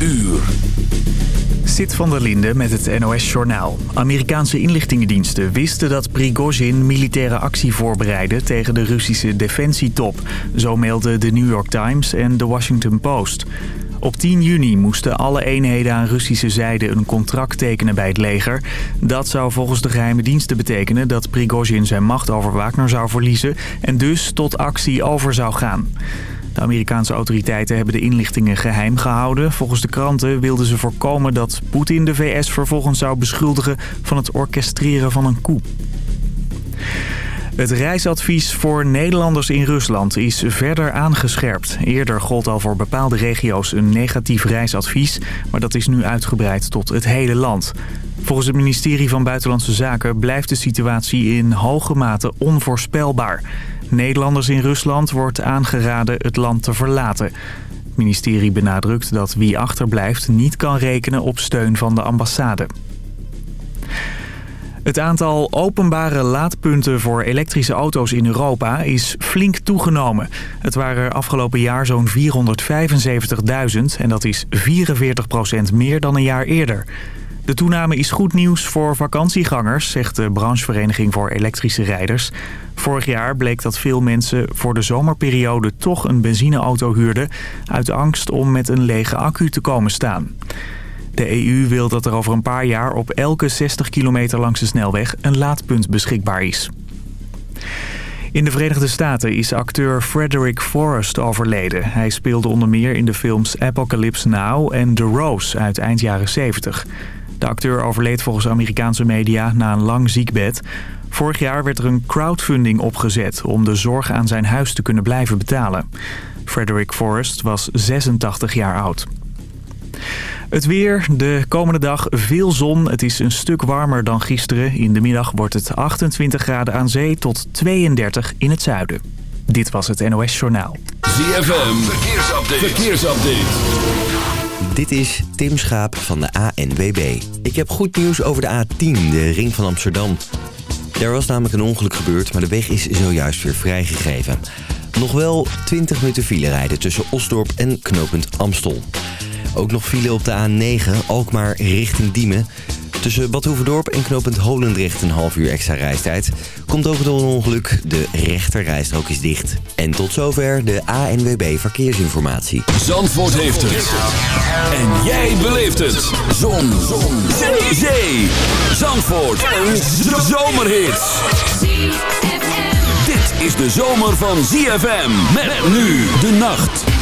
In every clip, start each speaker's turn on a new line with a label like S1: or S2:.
S1: uur.
S2: Sit van der Linde met het NOS-journaal. Amerikaanse inlichtingendiensten wisten dat Prigozhin militaire actie voorbereidde tegen de Russische defensietop. Zo meldden de New York Times en de Washington Post. Op 10 juni moesten alle eenheden aan Russische zijde een contract tekenen bij het leger. Dat zou volgens de geheime diensten betekenen dat Prigozhin zijn macht over Wagner zou verliezen... en dus tot actie over zou gaan. De Amerikaanse autoriteiten hebben de inlichtingen geheim gehouden. Volgens de kranten wilden ze voorkomen dat Poetin de VS vervolgens zou beschuldigen van het orchestreren van een coup. Het reisadvies voor Nederlanders in Rusland is verder aangescherpt. Eerder gold al voor bepaalde regio's een negatief reisadvies... maar dat is nu uitgebreid tot het hele land. Volgens het ministerie van Buitenlandse Zaken blijft de situatie in hoge mate onvoorspelbaar. Nederlanders in Rusland wordt aangeraden het land te verlaten. Het ministerie benadrukt dat wie achterblijft niet kan rekenen op steun van de ambassade. Het aantal openbare laadpunten voor elektrische auto's in Europa is flink toegenomen. Het waren afgelopen jaar zo'n 475.000 en dat is 44% meer dan een jaar eerder. De toename is goed nieuws voor vakantiegangers, zegt de branchevereniging voor elektrische rijders. Vorig jaar bleek dat veel mensen voor de zomerperiode toch een benzineauto huurden... uit angst om met een lege accu te komen staan. De EU wil dat er over een paar jaar op elke 60 kilometer langs de snelweg een laadpunt beschikbaar is. In de Verenigde Staten is acteur Frederick Forrest overleden. Hij speelde onder meer in de films Apocalypse Now en The Rose uit eind jaren 70. De acteur overleed volgens Amerikaanse media na een lang ziekbed. Vorig jaar werd er een crowdfunding opgezet om de zorg aan zijn huis te kunnen blijven betalen. Frederick Forrest was 86 jaar oud. Het weer, de komende dag veel zon. Het is een stuk warmer dan gisteren. In de middag wordt het 28 graden aan zee tot 32 in het zuiden. Dit was het NOS Journaal.
S1: ZFM, verkeersupdate. verkeersupdate.
S3: Dit is Tim Schaap van de ANWB. Ik heb goed nieuws over de A10, de ring van Amsterdam. Er was namelijk een ongeluk gebeurd, maar de weg is zojuist weer vrijgegeven. Nog wel 20 minuten file rijden tussen Osdorp en knooppunt Amstel. Ook nog file op de A9, Alkmaar richting Diemen. Tussen Bad Hoeverdorp en knooppunt Holendrecht een half uur extra reistijd. Komt ook door een ongeluk, de rechterrijstrook is dicht. En tot zover de ANWB Verkeersinformatie.
S1: Zandvoort heeft het. En jij beleeft het. Zon. Zon. Zee. Zee. Zandvoort. Een zomerhit. Dit is de zomer van ZFM. Met nu de nacht.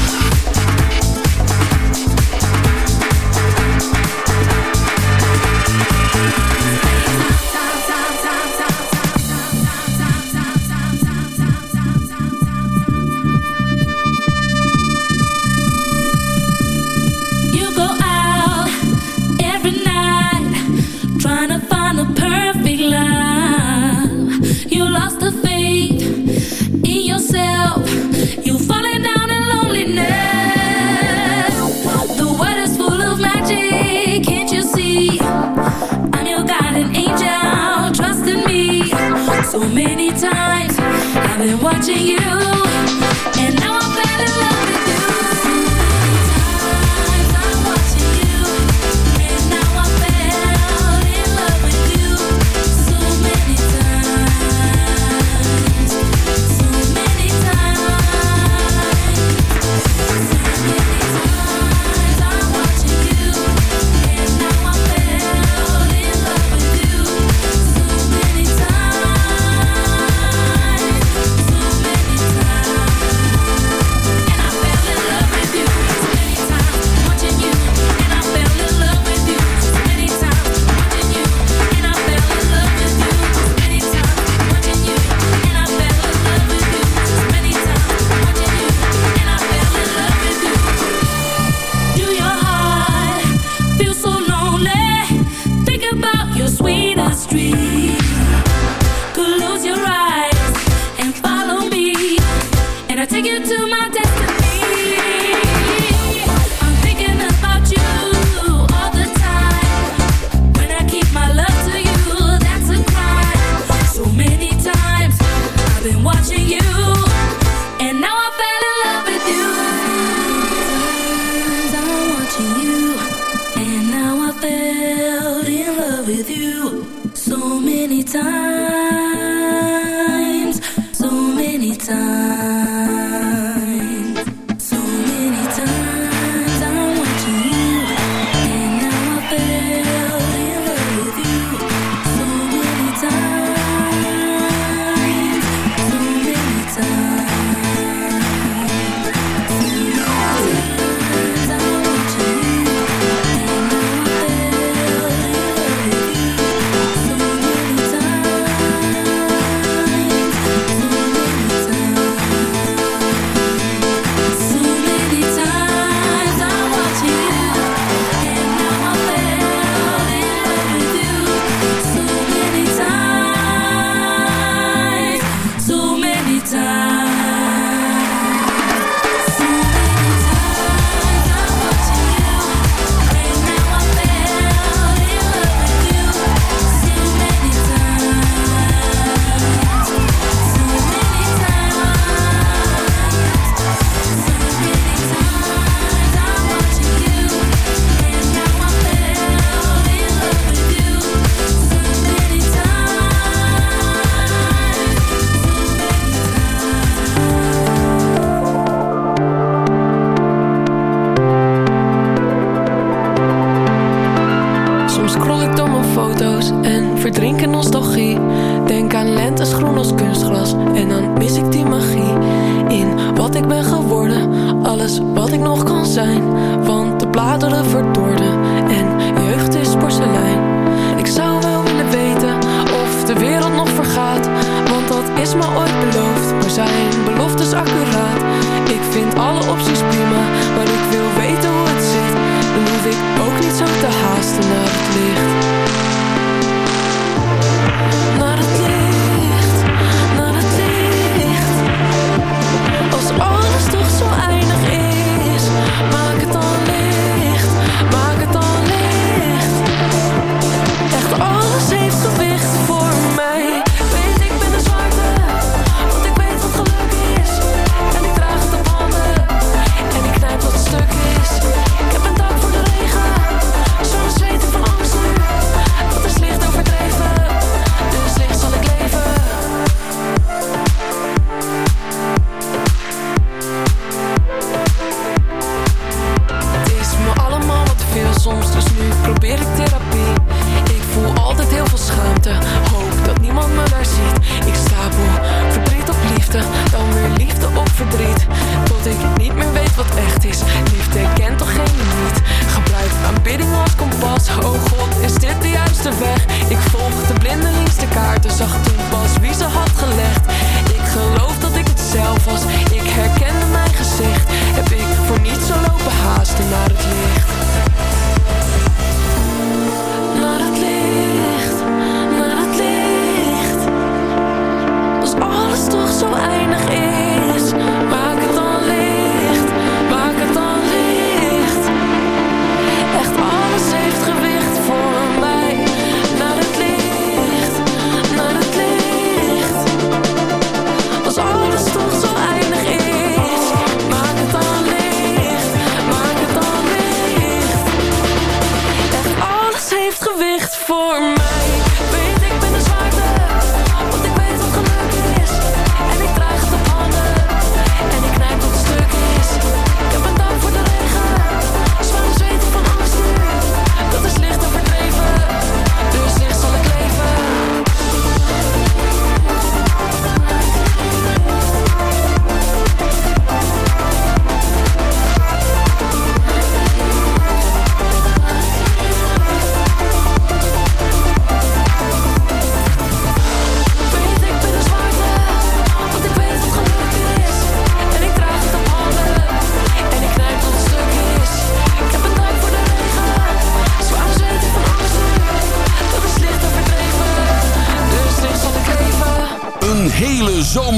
S4: Many times. I've been watching you,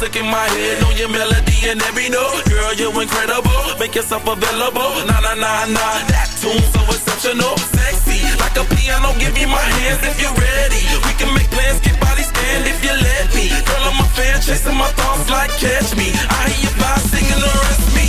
S5: Music in my head, know your melody and every note. Girl, you're incredible, make yourself available. Nah, nah, nah, nah, that tune so exceptional. Sexy, like a piano, give me my hands if you're ready. We can make plans, get body stand if you let me. Girl, I'm a fan, chasing my thoughts like catch me. I hear you by singing the rest me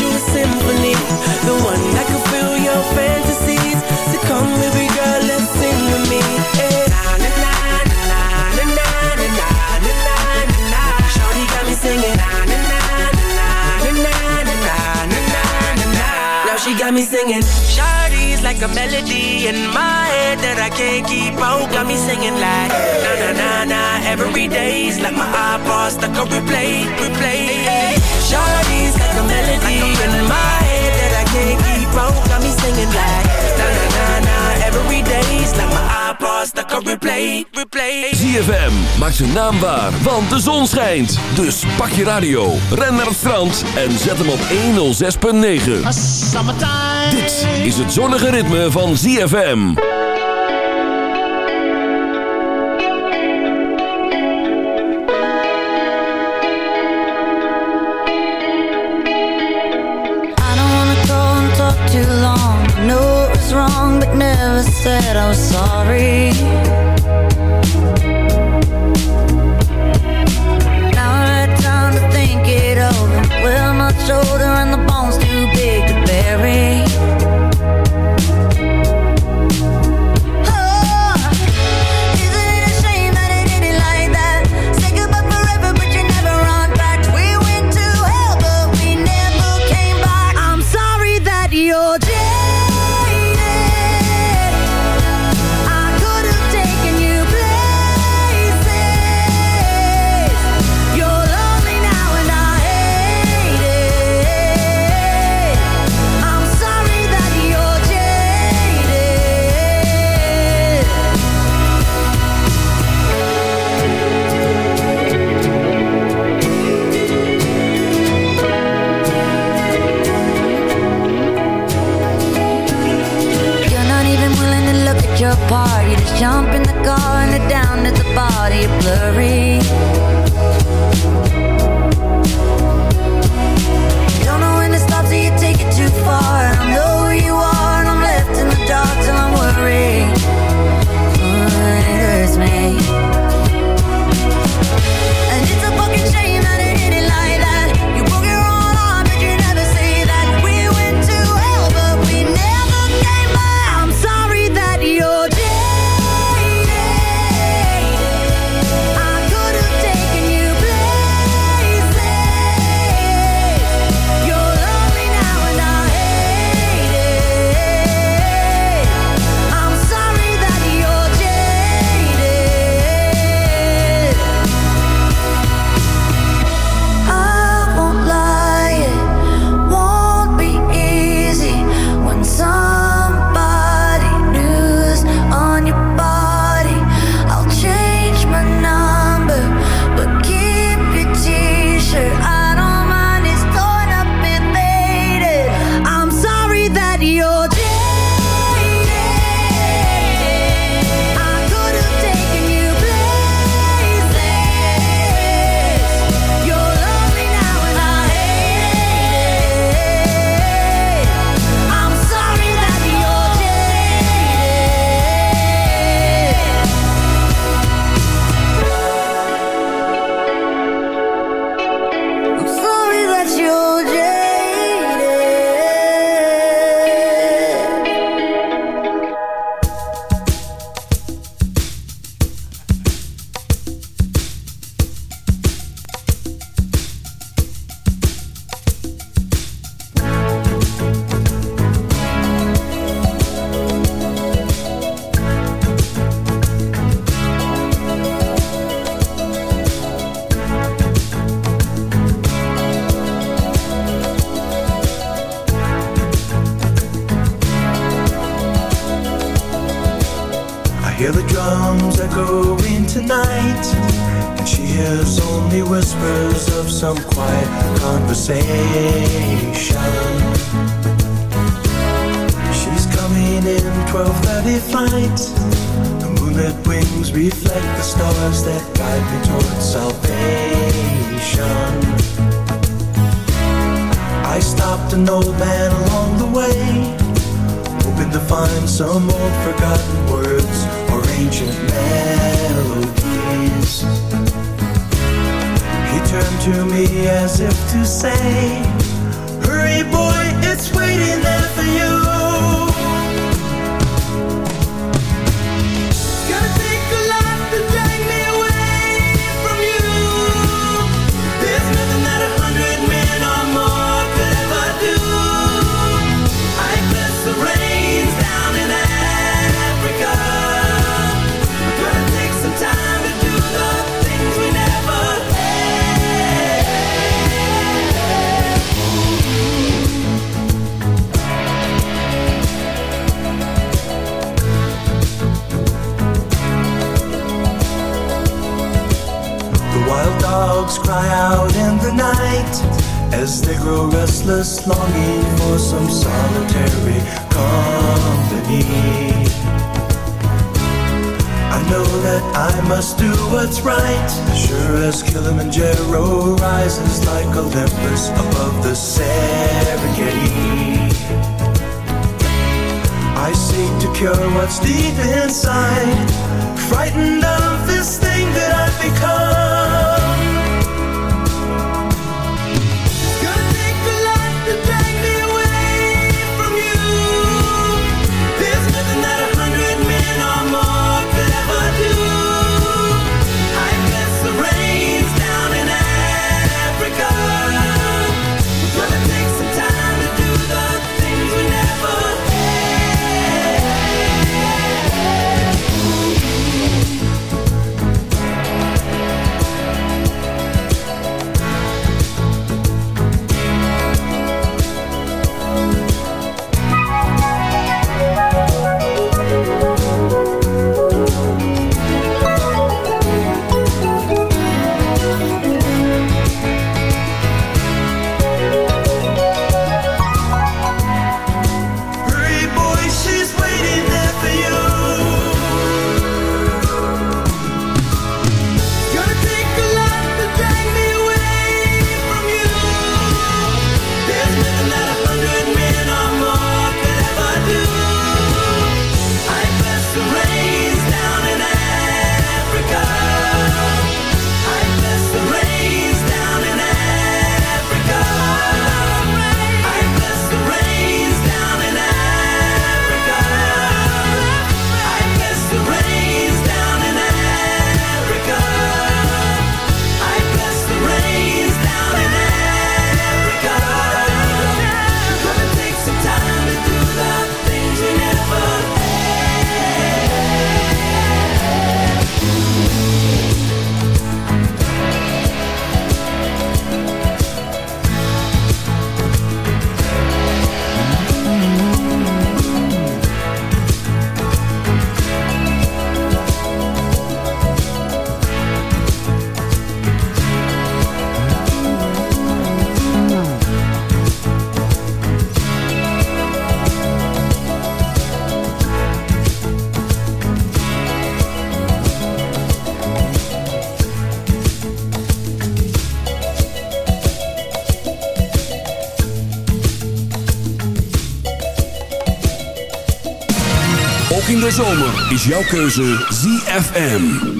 S6: you a symphony The one that can fill your fantasies So come girl, me got me singing. Now she got me singing like a melody in my head That I can't keep out Got me singing like Na na na Every day's like my iPod stuck on replay, replay Shawty's like a melody in my head that I can't keep on. Got me singing like na na na na every day's like my iPod stuck on replay, replay.
S1: ZFM maakt zijn naam waar, want de zon schijnt. Dus pak je radio, ren naar het strand en zet hem op 106.9. Dit is het zonnige ritme van ZFM.
S7: never said I'm sorry.
S1: is jouw keuze ZFM.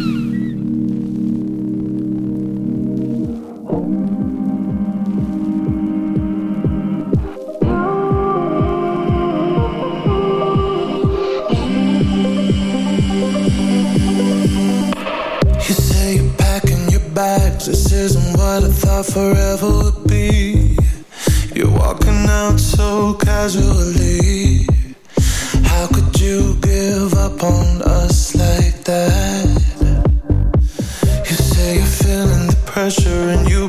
S8: This isn't what I thought forever would be. You're walking out so casually on us like that. You say you're feeling the pressure and you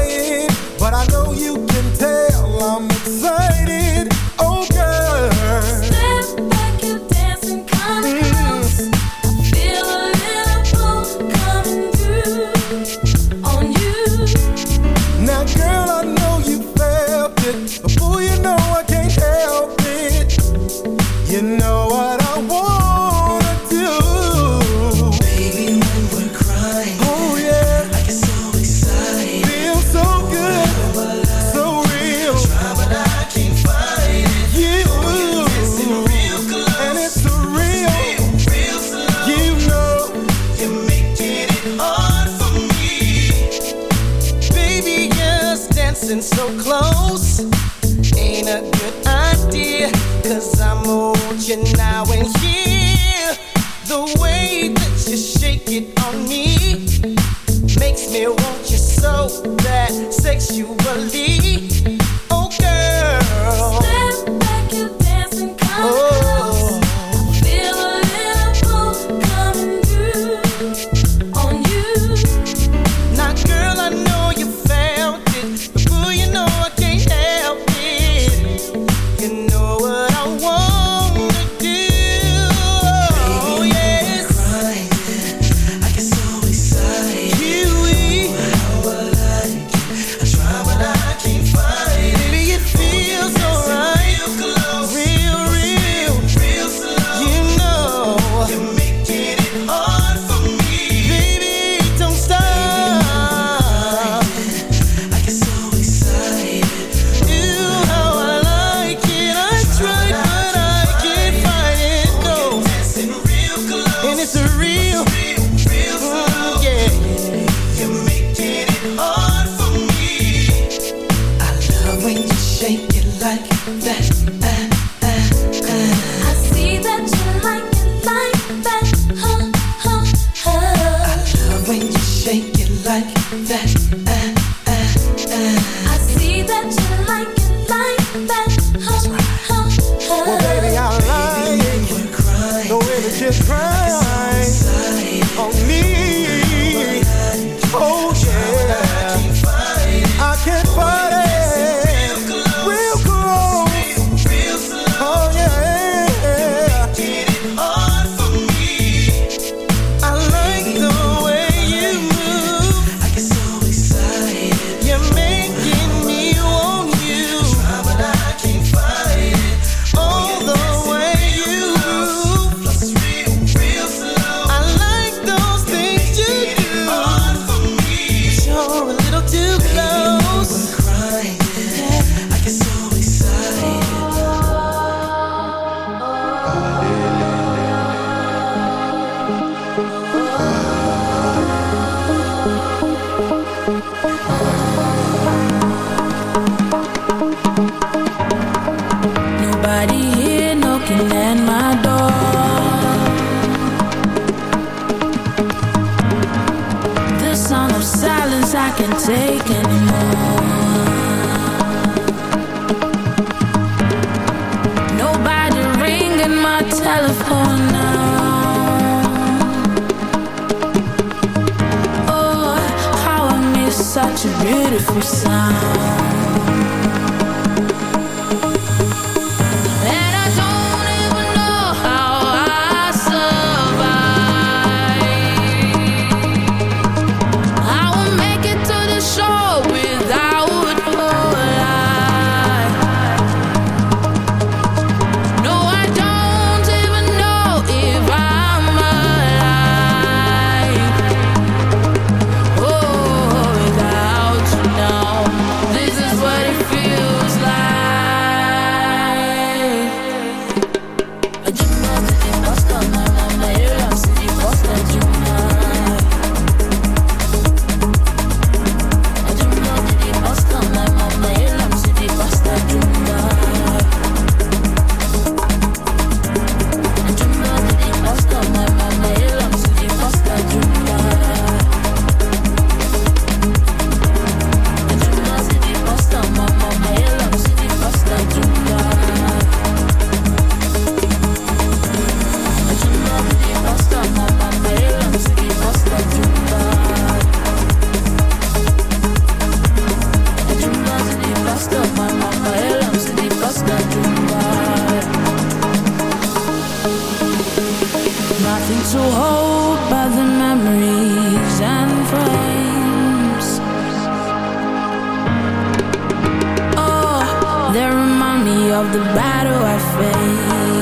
S4: beautiful sound. Of the battle I faced.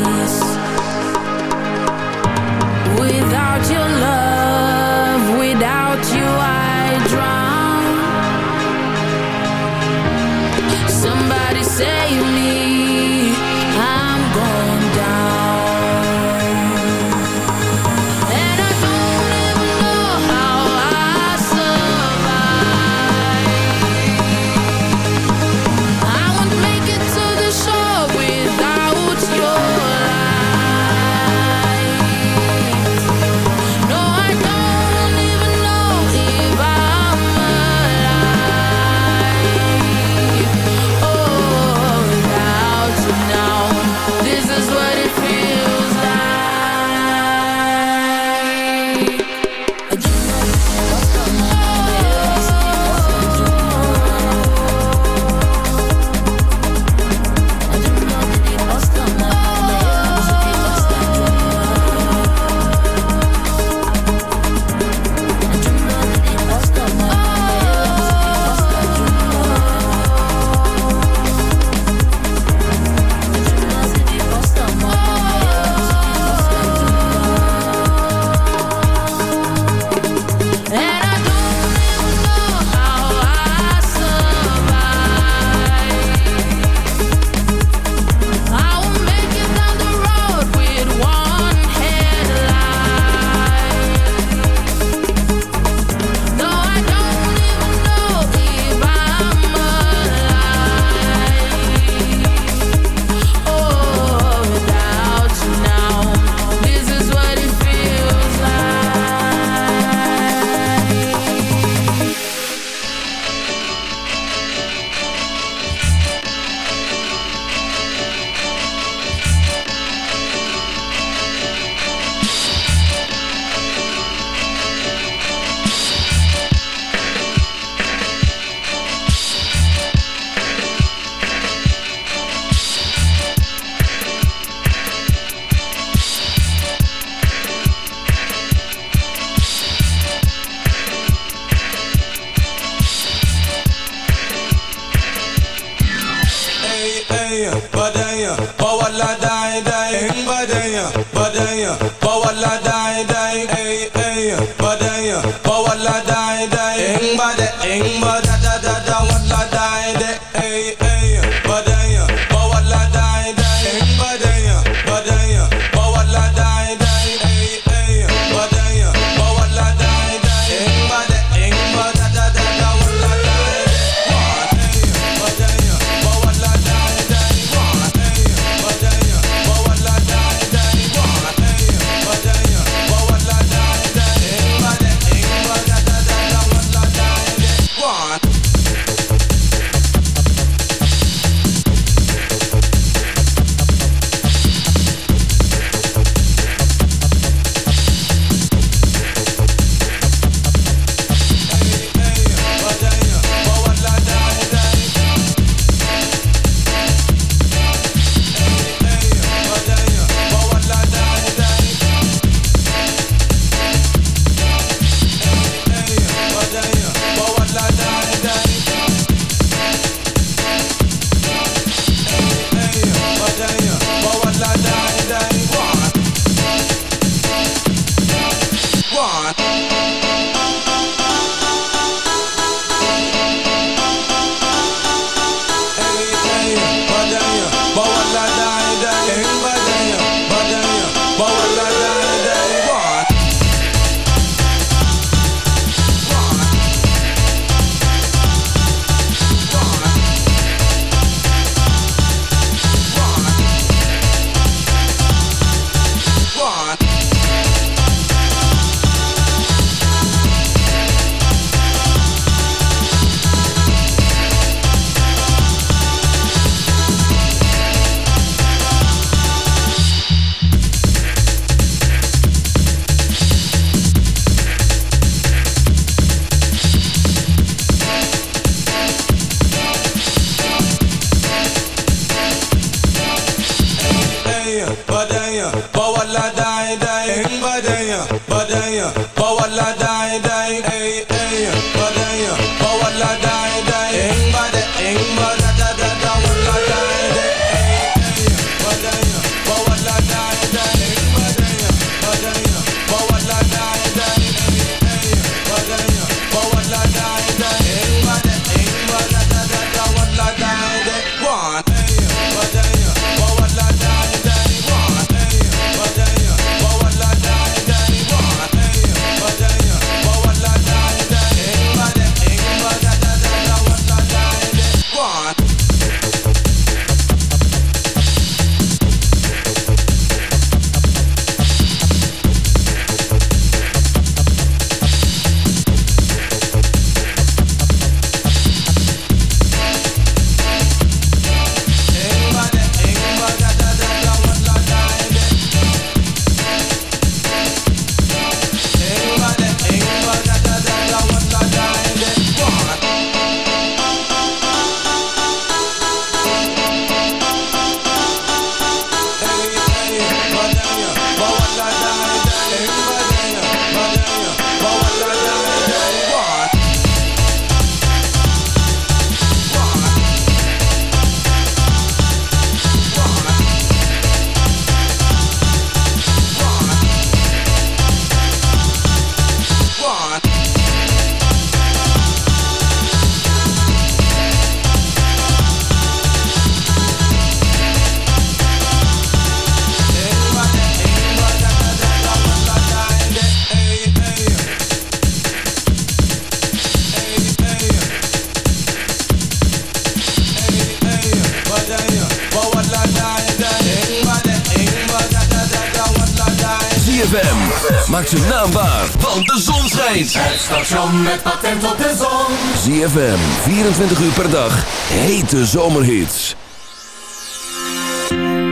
S9: station met patent op de zon.
S1: ZFM, 24 uur per dag, hete zomerhits.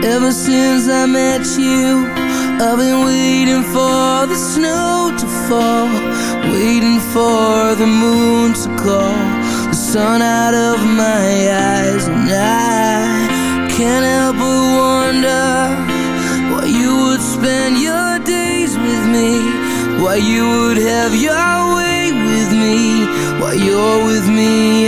S10: Ever since I met you, I've been waiting for the snow to fall. Waiting for the moon to call. The sun out of my eyes and I can't help but wonder why you would spend your days with me. Why you would have your way with me While you're with me.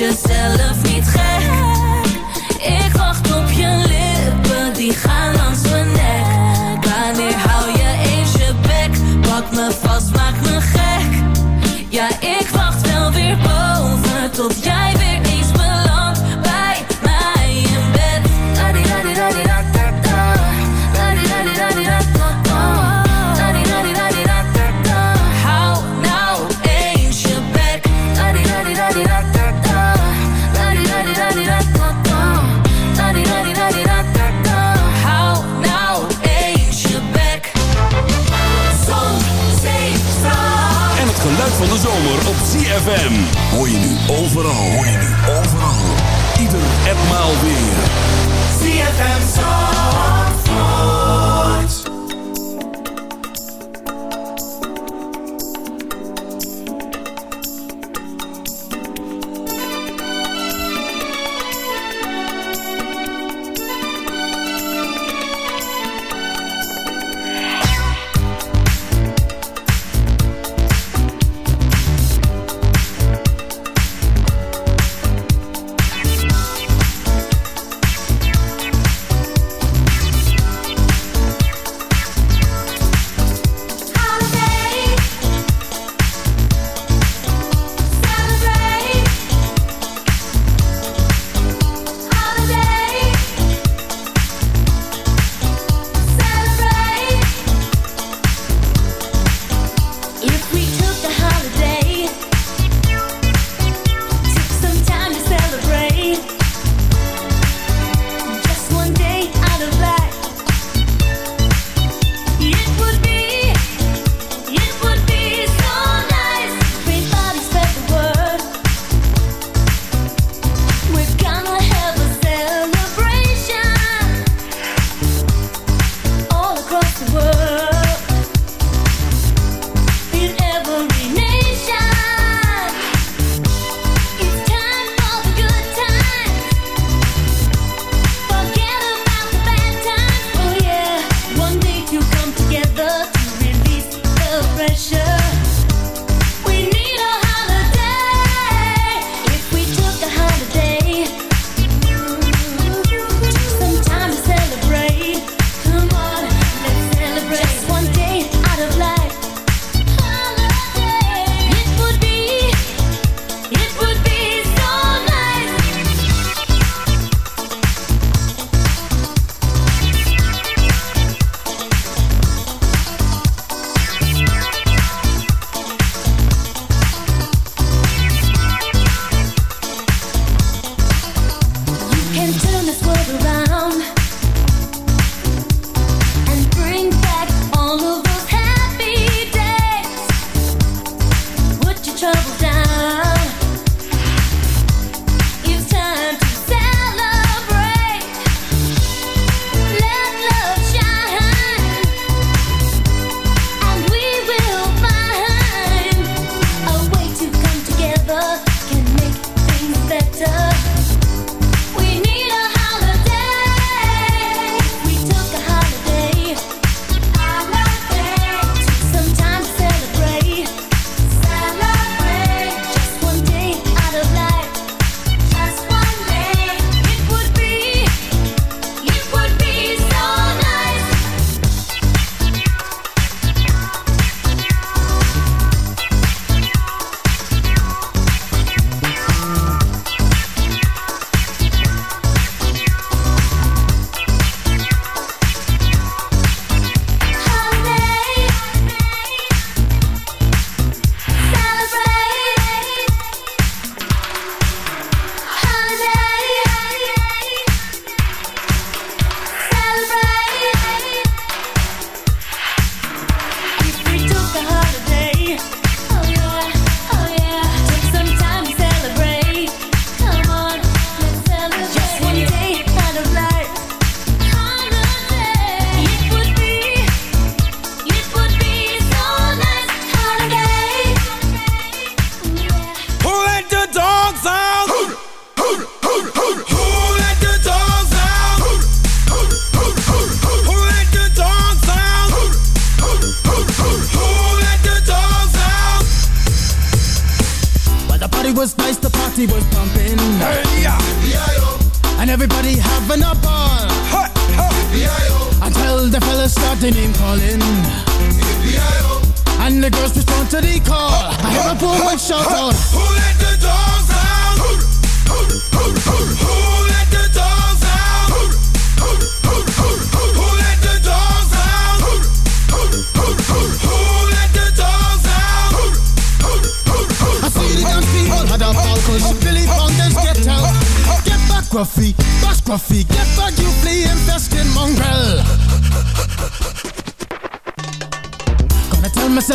S4: jezelf niet gek. Ik wacht op je lippen, die gaan
S1: CFM. Hoor je nu overal. Hoor je nu overal. Ieder en maal weer.
S9: CFM Zandvoort.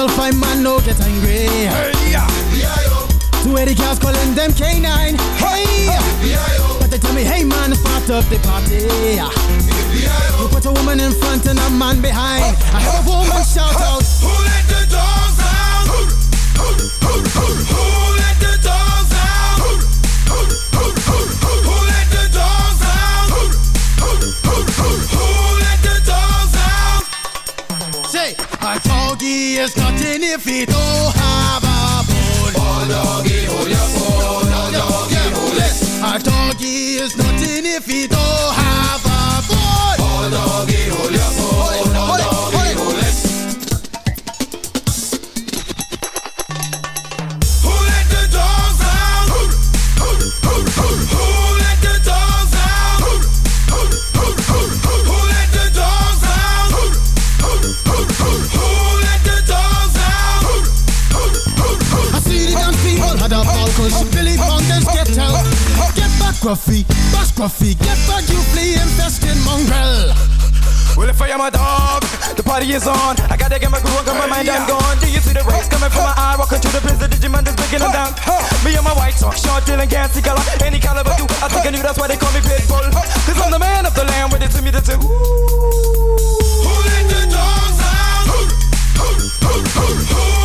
S11: Real find man, no get angry. Hey, yeah. To where the girls calling them canine. Hey, hey but they tell me, hey man, start up the party. You put a woman in front and a man behind. I have a woman shout out. It's is nothing if he don't have a bone. Oh, Bulldoggy, hold your bone. Bulldoggy, oh, hold it. A doggy is nothing scruffy, but scruffy. Get back, you flea infested mongrel.
S12: Well, if I am a dog, the party is on. I gotta get my groove on, cause my mind, I'm gone. Do you see the rays coming from my eye? Walking through the prison, Digimon is breaking them down. Me and my white socks, short, dealing, gassy color. Any caliber, you, I think I knew that's why they call me Pitbull. Cause I'm the man of the land, with it to me, the two.
S8: Who let the dogs out? Who, who, who, who, who?